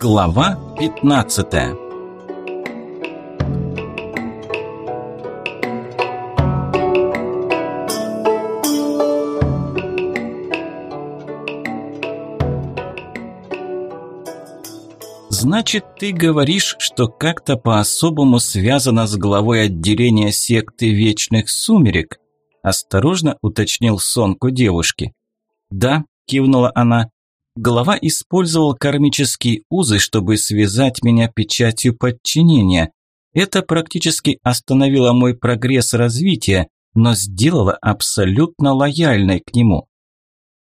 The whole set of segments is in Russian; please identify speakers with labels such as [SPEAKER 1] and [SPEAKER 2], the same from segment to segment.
[SPEAKER 1] Глава 15 Значит, ты говоришь, что как-то по-особому связано с главой отделения секты Вечных Сумерек? Осторожно уточнил Сонку девушки. Да, кивнула она. Глава использовал кармические узы, чтобы связать меня печатью подчинения. Это практически остановило мой прогресс развития, но сделало абсолютно лояльной к нему.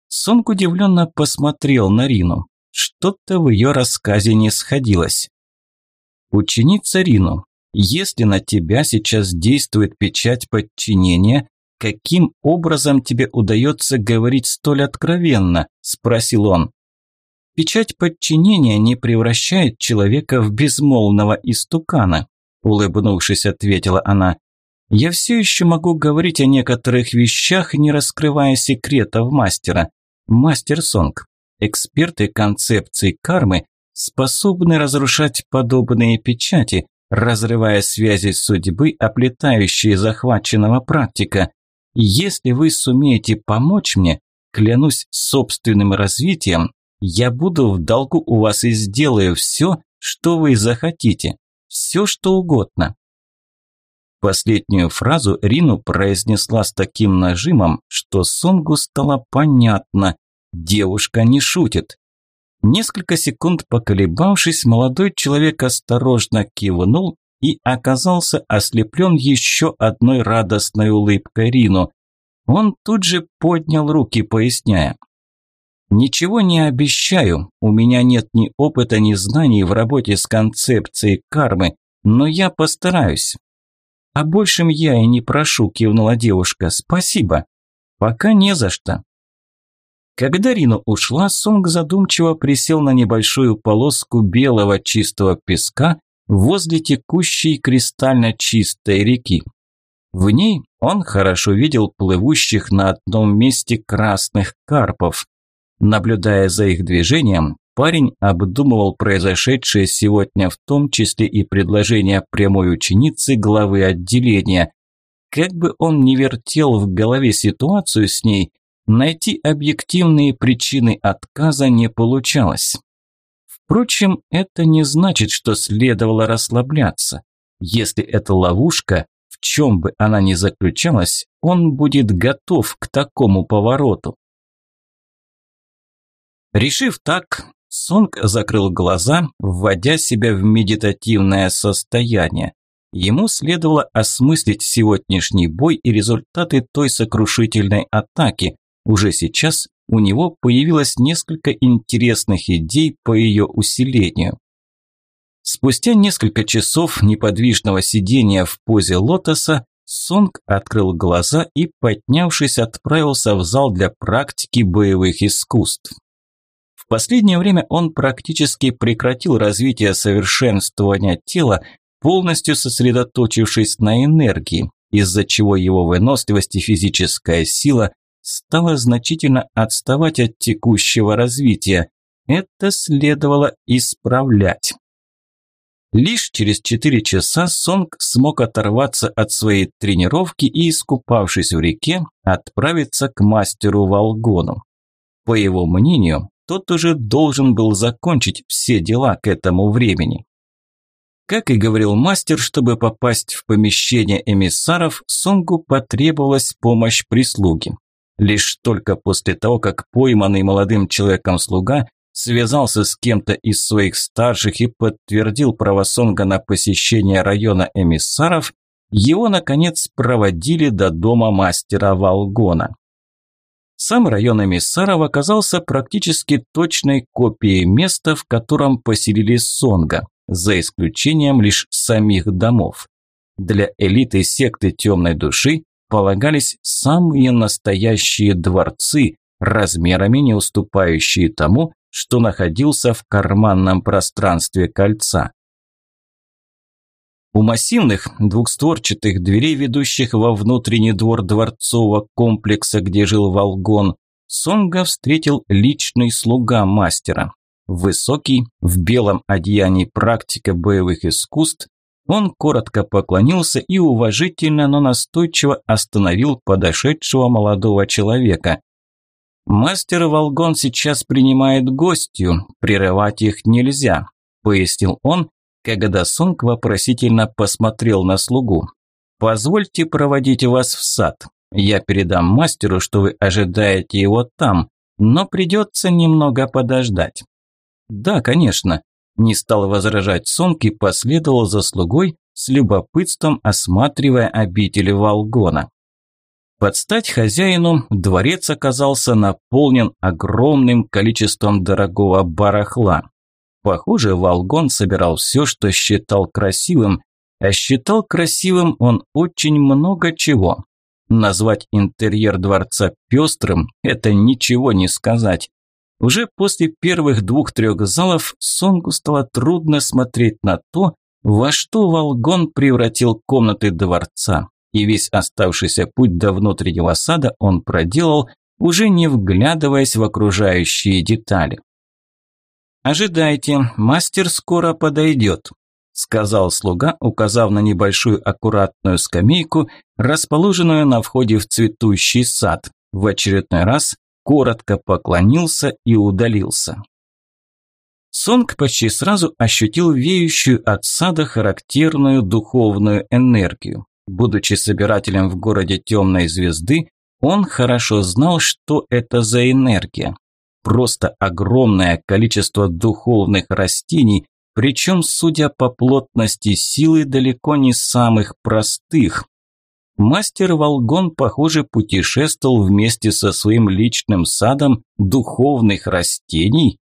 [SPEAKER 1] Сонг удивленно посмотрел на Рину. Что-то в ее рассказе не сходилось. Ученица Рину, если на тебя сейчас действует печать подчинения, каким образом тебе удается говорить столь откровенно?» – спросил он. Печать подчинения не превращает человека в безмолвного истукана, улыбнувшись, ответила она. Я все еще могу говорить о некоторых вещах, не раскрывая секретов мастера. Мастер Сонг, эксперты концепции кармы способны разрушать подобные печати, разрывая связи судьбы, оплетающие захваченного практика. Если вы сумеете помочь мне, клянусь собственным развитием, я буду в долгу у вас и сделаю все, что вы захотите. Все, что угодно. Последнюю фразу Рину произнесла с таким нажимом, что Сонгу стало понятно. Девушка не шутит. Несколько секунд поколебавшись, молодой человек осторожно кивнул и оказался ослеплен еще одной радостной улыбкой Рину. Он тут же поднял руки, поясняя. Ничего не обещаю, у меня нет ни опыта, ни знаний в работе с концепцией кармы, но я постараюсь. О большем я и не прошу, кивнула девушка. Спасибо. Пока не за что. Когда Рина ушла, Сонг задумчиво присел на небольшую полоску белого чистого песка возле текущей кристально чистой реки. В ней он хорошо видел плывущих на одном месте красных карпов. Наблюдая за их движением, парень обдумывал произошедшее сегодня, в том числе и предложение прямой ученицы главы отделения. Как бы он ни вертел в голове ситуацию с ней, найти объективные причины отказа не получалось. Впрочем, это не значит, что следовало расслабляться. Если это ловушка, в чем бы она ни заключалась, он будет готов к такому повороту. Решив так, Сонг закрыл глаза, вводя себя в медитативное состояние. Ему следовало осмыслить сегодняшний бой и результаты той сокрушительной атаки. Уже сейчас у него появилось несколько интересных идей по ее усилению. Спустя несколько часов неподвижного сидения в позе лотоса, Сонг открыл глаза и, поднявшись, отправился в зал для практики боевых искусств. В последнее время он практически прекратил развитие совершенствования тела, полностью сосредоточившись на энергии, из-за чего его выносливость и физическая сила стала значительно отставать от текущего развития. Это следовало исправлять. Лишь через 4 часа Сонг смог оторваться от своей тренировки и, искупавшись в реке, отправиться к мастеру Волгону. По его мнению, тот уже должен был закончить все дела к этому времени. Как и говорил мастер, чтобы попасть в помещение эмиссаров, Сонгу потребовалась помощь прислуги. Лишь только после того, как пойманный молодым человеком слуга связался с кем-то из своих старших и подтвердил право Сонга на посещение района эмиссаров, его, наконец, проводили до дома мастера Волгона. Сам район эмиссаров оказался практически точной копией места, в котором поселили Сонга, за исключением лишь самих домов. Для элиты секты темной души полагались самые настоящие дворцы, размерами не уступающие тому, что находился в карманном пространстве кольца. У массивных двухстворчатых дверей, ведущих во внутренний двор дворцового комплекса, где жил Волгон, Сонга встретил личный слуга мастера. Высокий, в белом одеянии практика боевых искусств, он коротко поклонился и уважительно, но настойчиво остановил подошедшего молодого человека. «Мастер Волгон сейчас принимает гостью, прерывать их нельзя», – пояснил он, когда Сонг вопросительно посмотрел на слугу. «Позвольте проводить вас в сад. Я передам мастеру, что вы ожидаете его там, но придется немного подождать». «Да, конечно», – не стал возражать Сонг и последовал за слугой, с любопытством осматривая обители Волгона. Под стать хозяину дворец оказался наполнен огромным количеством дорогого барахла. Похоже, Волгон собирал все, что считал красивым, а считал красивым он очень много чего. Назвать интерьер дворца пестрым – это ничего не сказать. Уже после первых двух-трех залов Сонгу стало трудно смотреть на то, во что Волгон превратил комнаты дворца, и весь оставшийся путь до внутреннего сада он проделал, уже не вглядываясь в окружающие детали. «Ожидайте, мастер скоро подойдет», – сказал слуга, указав на небольшую аккуратную скамейку, расположенную на входе в цветущий сад. В очередной раз коротко поклонился и удалился. Сонг почти сразу ощутил веющую от сада характерную духовную энергию. Будучи собирателем в городе темной звезды, он хорошо знал, что это за энергия просто огромное количество духовных растений, причем, судя по плотности силы, далеко не самых простых. Мастер Волгон, похоже, путешествовал вместе со своим личным садом духовных растений.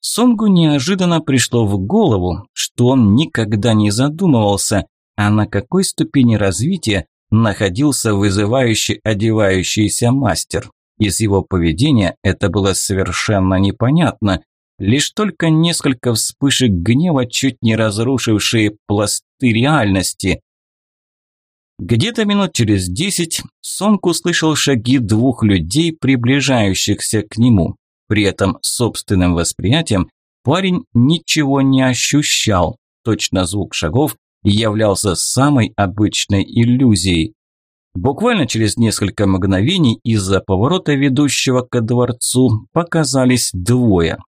[SPEAKER 1] Сонгу неожиданно пришло в голову, что он никогда не задумывался, а на какой ступени развития находился вызывающий одевающийся мастер. Из его поведения это было совершенно непонятно. Лишь только несколько вспышек гнева, чуть не разрушившие пласты реальности. Где-то минут через десять Сонг услышал шаги двух людей, приближающихся к нему. При этом собственным восприятием парень ничего не ощущал. Точно звук шагов являлся самой обычной иллюзией. Буквально через несколько мгновений из-за поворота, ведущего ко дворцу, показались двое.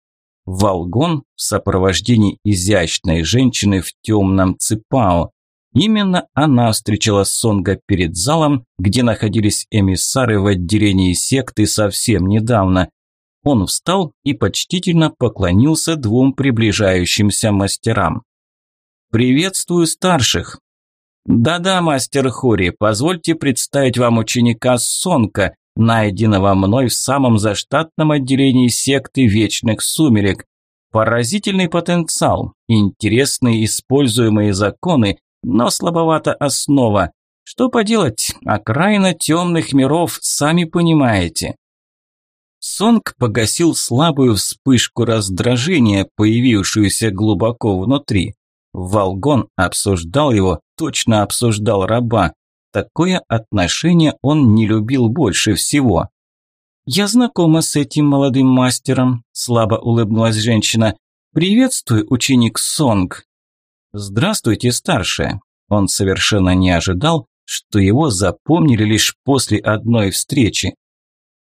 [SPEAKER 1] Волгон в сопровождении изящной женщины в темном цепао. Именно она встречала Сонга перед залом, где находились эмиссары в отделении секты совсем недавно. Он встал и почтительно поклонился двум приближающимся мастерам. «Приветствую старших», «Да-да, мастер Хури, позвольте представить вам ученика Сонка, найденного мной в самом заштатном отделении секты Вечных Сумерек. Поразительный потенциал, интересные используемые законы, но слабовата основа. Что поделать, окраина темных миров, сами понимаете». Сонг погасил слабую вспышку раздражения, появившуюся глубоко внутри. Волгон обсуждал его, точно обсуждал раба. Такое отношение он не любил больше всего. «Я знакома с этим молодым мастером», – слабо улыбнулась женщина. «Приветствую, ученик Сонг». «Здравствуйте, старшая». Он совершенно не ожидал, что его запомнили лишь после одной встречи.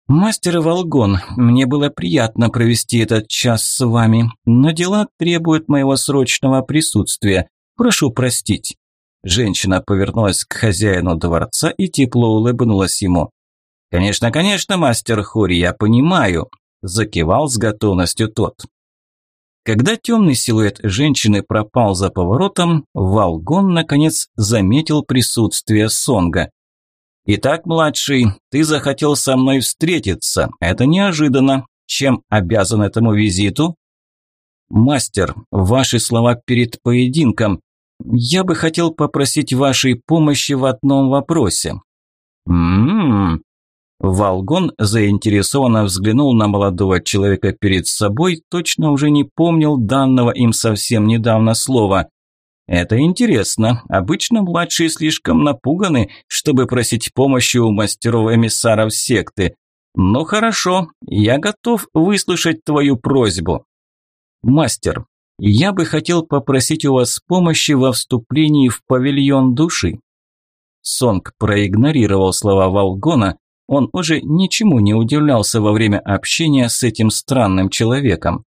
[SPEAKER 1] «Мастер Волгон, мне было приятно провести этот час с вами, но дела требуют моего срочного присутствия. Прошу простить». Женщина повернулась к хозяину дворца и тепло улыбнулась ему. «Конечно, конечно, мастер Хури, я понимаю», – закивал с готовностью тот. Когда темный силуэт женщины пропал за поворотом, Волгон, наконец, заметил присутствие Сонга. «Итак, младший, ты захотел со мной встретиться. Это неожиданно. Чем обязан этому визиту?» «Мастер, ваши слова перед поединком. Я бы хотел попросить вашей помощи в одном вопросе». «М-м-м». Волгон заинтересованно взглянул на молодого человека перед собой, точно уже не помнил данного им совсем недавно слова. Это интересно. Обычно младшие слишком напуганы, чтобы просить помощи у мастеров-эмиссаров секты. Ну хорошо, я готов выслушать твою просьбу. Мастер, я бы хотел попросить у вас помощи во вступлении в павильон души. Сонг проигнорировал слова Волгона, он уже ничему не удивлялся во время общения с этим странным человеком.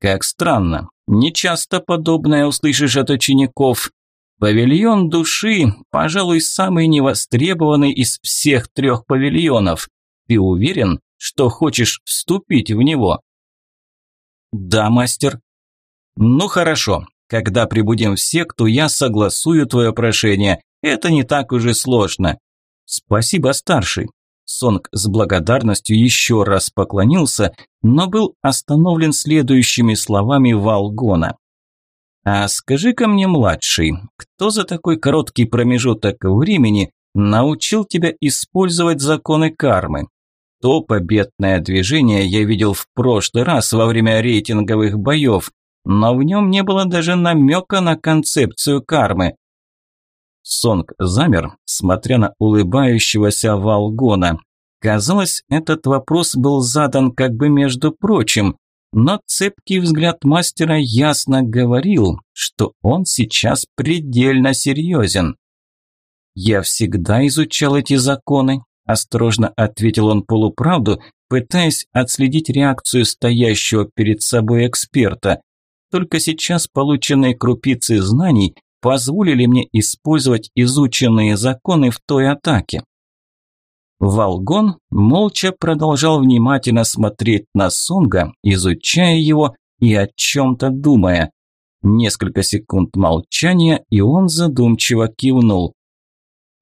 [SPEAKER 1] Как странно, нечасто подобное услышишь от учеников. Павильон души, пожалуй, самый невостребованный из всех трех павильонов. Ты уверен, что хочешь вступить в него? Да, мастер. Ну хорошо, когда прибудем в секту, я согласую твое прошение. Это не так уж и сложно. Спасибо, старший. Сонг с благодарностью еще раз поклонился, но был остановлен следующими словами Валгона. «А скажи-ка мне, младший, кто за такой короткий промежуток времени научил тебя использовать законы кармы? То победное движение я видел в прошлый раз во время рейтинговых боев, но в нем не было даже намека на концепцию кармы. Сонг замер, смотря на улыбающегося Валгона. Казалось, этот вопрос был задан как бы между прочим, но цепкий взгляд мастера ясно говорил, что он сейчас предельно серьезен. «Я всегда изучал эти законы», – осторожно ответил он полуправду, пытаясь отследить реакцию стоящего перед собой эксперта. Только сейчас полученные крупицы знаний позволили мне использовать изученные законы в той атаке. Волгон молча продолжал внимательно смотреть на Сонга, изучая его и о чем-то думая. Несколько секунд молчания, и он задумчиво кивнул.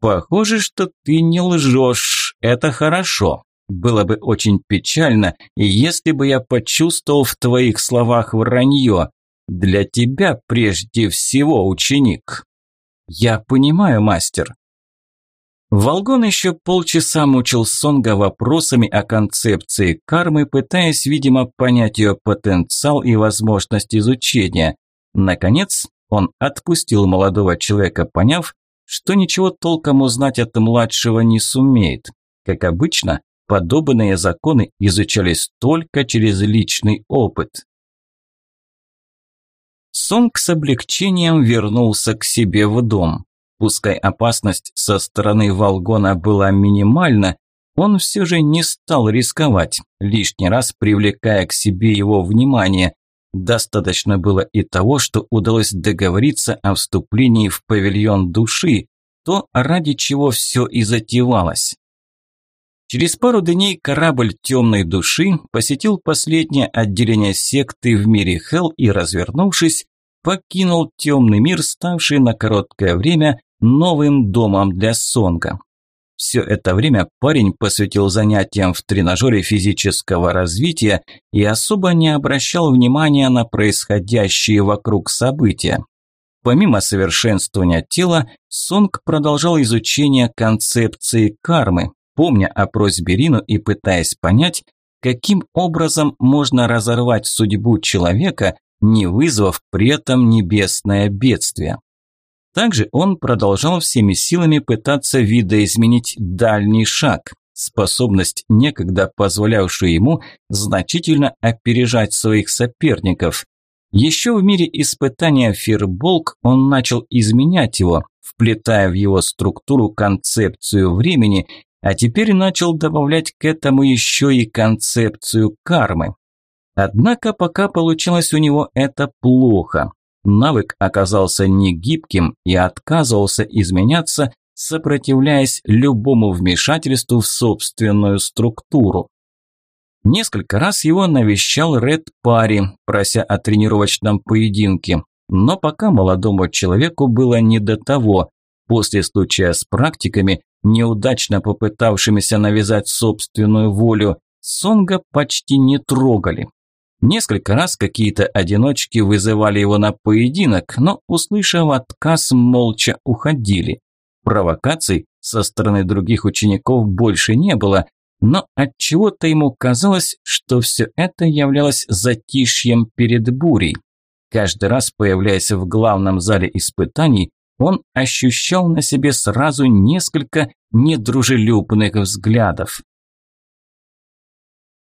[SPEAKER 1] «Похоже, что ты не лжешь, это хорошо. Было бы очень печально, если бы я почувствовал в твоих словах вранье. Для тебя прежде всего, ученик. Я понимаю, мастер. Волгон еще полчаса мучил Сонга вопросами о концепции кармы, пытаясь, видимо, понять ее потенциал и возможность изучения. Наконец, он отпустил молодого человека, поняв, что ничего толком узнать от младшего не сумеет. Как обычно, подобные законы изучались только через личный опыт. Сонг с облегчением вернулся к себе в дом. Пускай опасность со стороны Волгона была минимальна, он все же не стал рисковать, лишний раз привлекая к себе его внимание. Достаточно было и того, что удалось договориться о вступлении в павильон души, то, ради чего все и затевалось. Через пару дней корабль темной души посетил последнее отделение секты в мире Хел и, развернувшись, покинул темный мир, ставший на короткое время новым домом для Сонга. Все это время парень посвятил занятиям в тренажере физического развития и особо не обращал внимания на происходящие вокруг события. Помимо совершенствования тела, Сонг продолжал изучение концепции кармы, помня о просьбе Рину и пытаясь понять, каким образом можно разорвать судьбу человека, не вызвав при этом небесное бедствие. Также он продолжал всеми силами пытаться видоизменить дальний шаг, способность, некогда позволявшую ему значительно опережать своих соперников. Еще в мире испытания Фирболк он начал изменять его, вплетая в его структуру концепцию времени, а теперь начал добавлять к этому еще и концепцию кармы. Однако пока получалось у него это плохо. Навык оказался негибким и отказывался изменяться, сопротивляясь любому вмешательству в собственную структуру. Несколько раз его навещал Ред Пари, прося о тренировочном поединке, но пока молодому человеку было не до того. После случая с практиками, неудачно попытавшимися навязать собственную волю, Сонга почти не трогали. Несколько раз какие-то одиночки вызывали его на поединок, но, услышав отказ, молча уходили. Провокаций со стороны других учеников больше не было, но отчего-то ему казалось, что все это являлось затишьем перед бурей. Каждый раз, появляясь в главном зале испытаний, он ощущал на себе сразу несколько недружелюбных взглядов.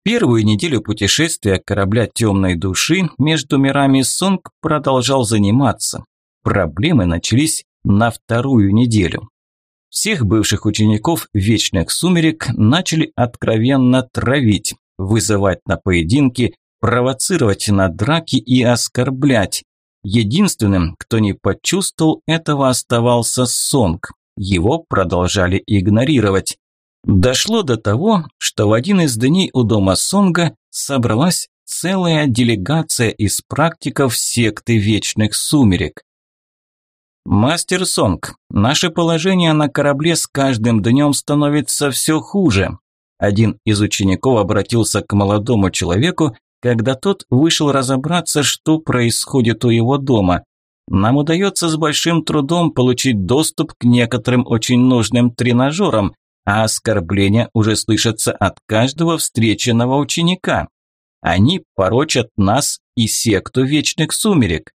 [SPEAKER 1] Первую неделю путешествия корабля темной души между мирами Сонг продолжал заниматься. Проблемы начались на вторую неделю. Всех бывших учеников Вечных Сумерек начали откровенно травить, вызывать на поединки, провоцировать на драки и оскорблять. Единственным, кто не почувствовал этого, оставался Сонг. Его продолжали игнорировать. Дошло до того, что в один из дней у дома Сонга собралась целая делегация из практиков секты Вечных Сумерек. «Мастер Сонг, наше положение на корабле с каждым днем становится все хуже». Один из учеников обратился к молодому человеку, когда тот вышел разобраться, что происходит у его дома. Нам удается с большим трудом получить доступ к некоторым очень нужным тренажерам, а оскорбления уже слышатся от каждого встреченного ученика. Они порочат нас и секту Вечных Сумерек.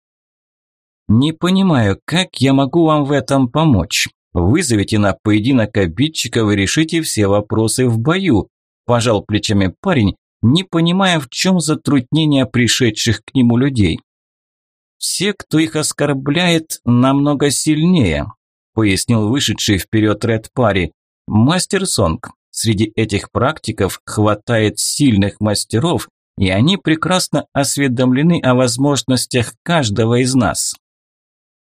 [SPEAKER 1] Не понимаю, как я могу вам в этом помочь. Вызовите на поединок обидчиков и решите все вопросы в бою. Пожал плечами парень, не понимая, в чем затруднение пришедших к нему людей. Все, кто их оскорбляет, намного сильнее, пояснил вышедший вперед Ред Пари. Мастер Сонг. Среди этих практиков хватает сильных мастеров, и они прекрасно осведомлены о возможностях каждого из нас.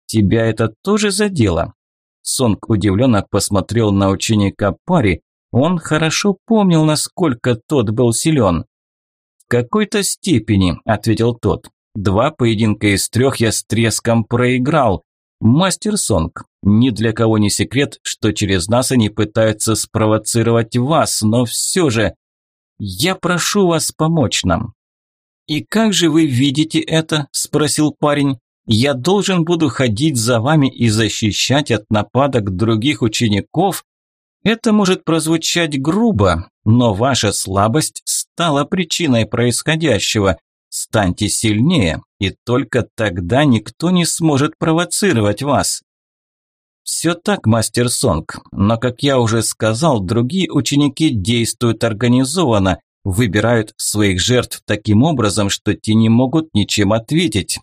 [SPEAKER 1] Тебя это тоже задело? Сонг удивленно посмотрел на ученика пари. Он хорошо помнил, насколько тот был силен. «В какой-то степени», – ответил тот. «Два поединка из трех я с треском проиграл. Мастер Сонг, ни для кого не секрет, что через нас они пытаются спровоцировать вас, но все же я прошу вас помочь нам». «И как же вы видите это?» – спросил парень. «Я должен буду ходить за вами и защищать от нападок других учеников?» Это может прозвучать грубо, но ваша слабость стала причиной происходящего. Станьте сильнее, и только тогда никто не сможет провоцировать вас. Все так, мастер Сонг, но, как я уже сказал, другие ученики действуют организованно, выбирают своих жертв таким образом, что те не могут ничем ответить.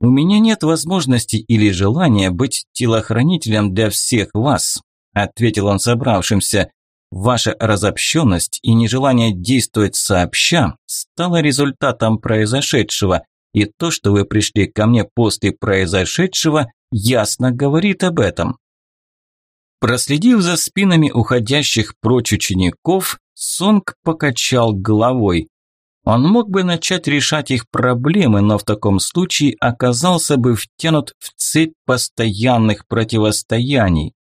[SPEAKER 1] У меня нет возможности или желания быть телохранителем для всех вас, ответил он собравшимся. Ваша разобщенность и нежелание действовать сообща стало результатом произошедшего, и то, что вы пришли ко мне после произошедшего, ясно говорит об этом. Проследив за спинами уходящих прочь учеников, Сонг покачал головой. Он мог бы начать решать их проблемы, но в таком случае оказался бы втянут в цепь постоянных противостояний.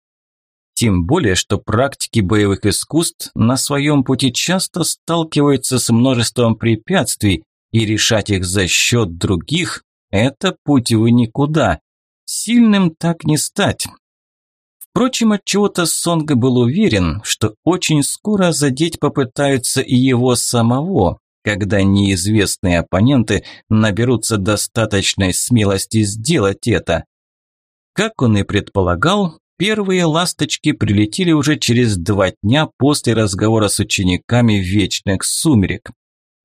[SPEAKER 1] Тем более, что практики боевых искусств на своем пути часто сталкиваются с множеством препятствий, и решать их за счет других – это путь в никуда. Сильным так не стать. Впрочем, от чего-то Сонга был уверен, что очень скоро задеть попытаются и его самого, когда неизвестные оппоненты наберутся достаточной смелости сделать это. Как он и предполагал, Первые ласточки прилетели уже через два дня после разговора с учениками Вечных Сумерек.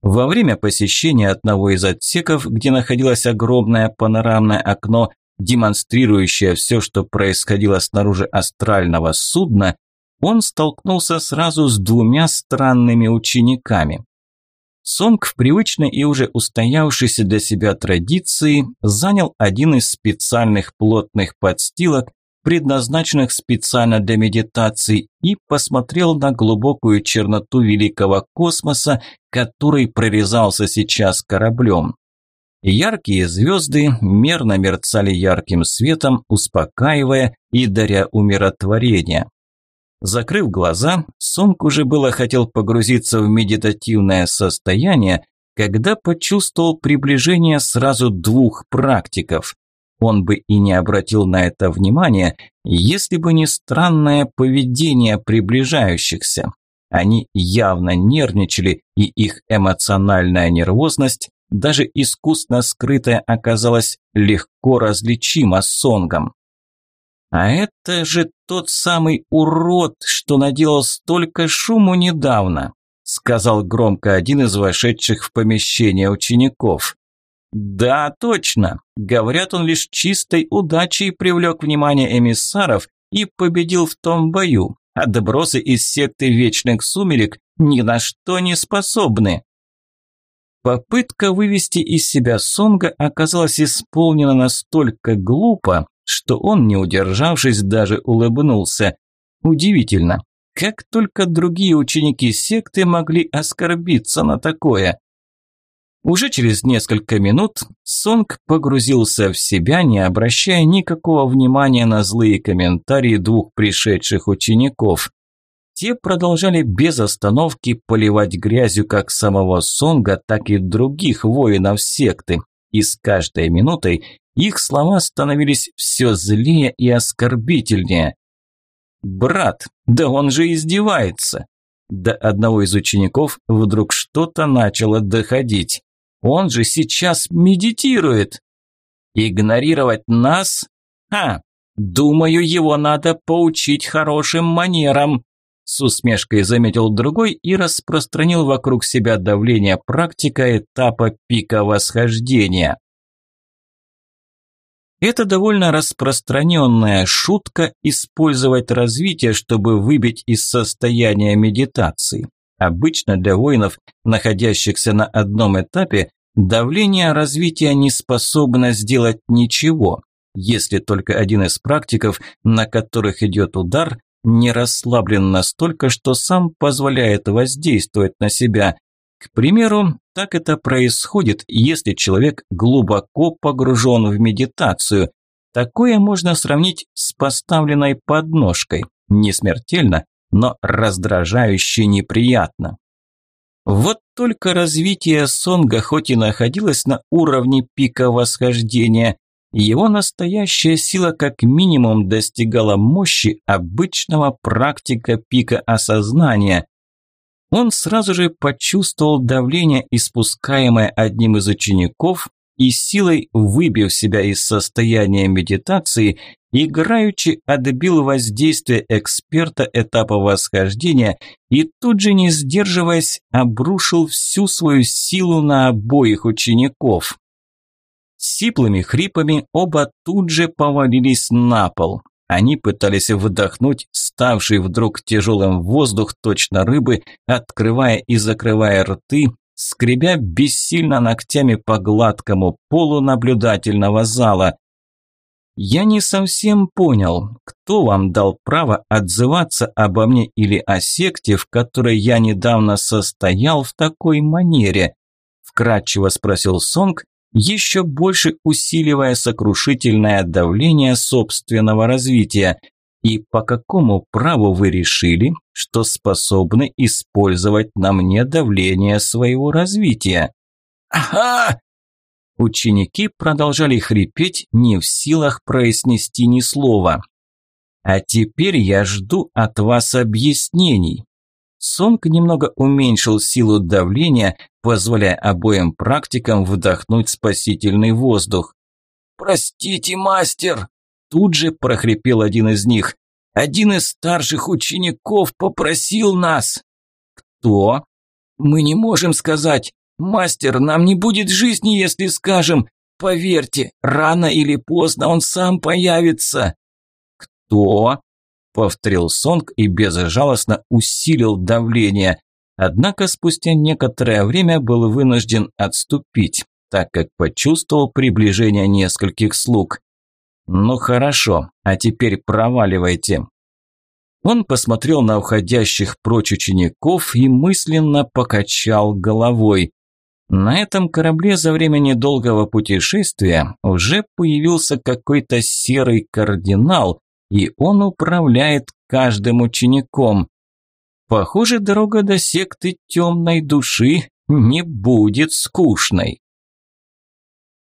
[SPEAKER 1] Во время посещения одного из отсеков, где находилось огромное панорамное окно, демонстрирующее все, что происходило снаружи астрального судна, он столкнулся сразу с двумя странными учениками. Сонг в привычной и уже устоявшейся для себя традиции занял один из специальных плотных подстилок, предназначенных специально для медитации, и посмотрел на глубокую черноту великого космоса, который прорезался сейчас кораблем. Яркие звезды мерно мерцали ярким светом, успокаивая и даря умиротворение. Закрыв глаза, Сонг уже было хотел погрузиться в медитативное состояние, когда почувствовал приближение сразу двух практиков. Он бы и не обратил на это внимания, если бы не странное поведение приближающихся. Они явно нервничали, и их эмоциональная нервозность, даже искусно скрытая, оказалась легко различима сонгом. А это же тот самый урод, что наделал столько шуму недавно. сказал громко один из вошедших в помещение учеников. Да, точно. Говорят, он лишь чистой удачей привлек внимание эмиссаров и победил в том бою. Отбросы из секты Вечных Сумерек ни на что не способны. Попытка вывести из себя Сонга оказалась исполнена настолько глупо, что он, не удержавшись, даже улыбнулся. Удивительно, как только другие ученики секты могли оскорбиться на такое. Уже через несколько минут Сонг погрузился в себя, не обращая никакого внимания на злые комментарии двух пришедших учеников. Те продолжали без остановки поливать грязью как самого Сонга, так и других воинов секты. И с каждой минутой их слова становились все злее и оскорбительнее. «Брат, да он же издевается!» До одного из учеников вдруг что-то начало доходить. «Он же сейчас медитирует!» «Игнорировать нас? Ха! Думаю, его надо поучить хорошим манерам!» С усмешкой заметил другой и распространил вокруг себя давление практика этапа пика восхождения. Это довольно распространенная шутка использовать развитие, чтобы выбить из состояния медитации. Обычно для воинов, находящихся на одном этапе, давление развития не способно сделать ничего, если только один из практиков, на которых идет удар, не расслаблен настолько, что сам позволяет воздействовать на себя. К примеру, так это происходит, если человек глубоко погружен в медитацию. Такое можно сравнить с поставленной подножкой. Не смертельно, но раздражающе неприятно. Вот только развитие Сонга хоть и находилось на уровне пика восхождения, его настоящая сила как минимум достигала мощи обычного практика пика осознания. Он сразу же почувствовал давление, испускаемое одним из учеников, и силой выбив себя из состояния медитации, играючи отбил воздействие эксперта этапа восхождения и тут же, не сдерживаясь, обрушил всю свою силу на обоих учеников. Сиплыми хрипами оба тут же повалились на пол. Они пытались вдохнуть ставший вдруг тяжелым воздух точно рыбы, открывая и закрывая рты, скребя бессильно ногтями по гладкому полу наблюдательного зала. «Я не совсем понял, кто вам дал право отзываться обо мне или о секте, в которой я недавно состоял в такой манере?» – вкратчиво спросил Сонг, еще больше усиливая сокрушительное давление собственного развития. И по какому праву вы решили, что способны использовать на мне давление своего развития? Ага! Ученики продолжали хрипеть, не в силах произнести ни слова. А теперь я жду от вас объяснений. Сонг немного уменьшил силу давления, позволяя обоим практикам вдохнуть спасительный воздух. «Простите, мастер!» Тут же прохрипел один из них. «Один из старших учеников попросил нас!» «Кто?» «Мы не можем сказать. Мастер, нам не будет жизни, если скажем. Поверьте, рано или поздно он сам появится». «Кто?» повторил Сонг и безжалостно усилил давление. Однако спустя некоторое время был вынужден отступить, так как почувствовал приближение нескольких слуг. «Ну хорошо, а теперь проваливайте». Он посмотрел на уходящих прочь учеников и мысленно покачал головой. На этом корабле за время недолгого путешествия уже появился какой-то серый кардинал, и он управляет каждым учеником. Похоже, дорога до секты темной души не будет скучной.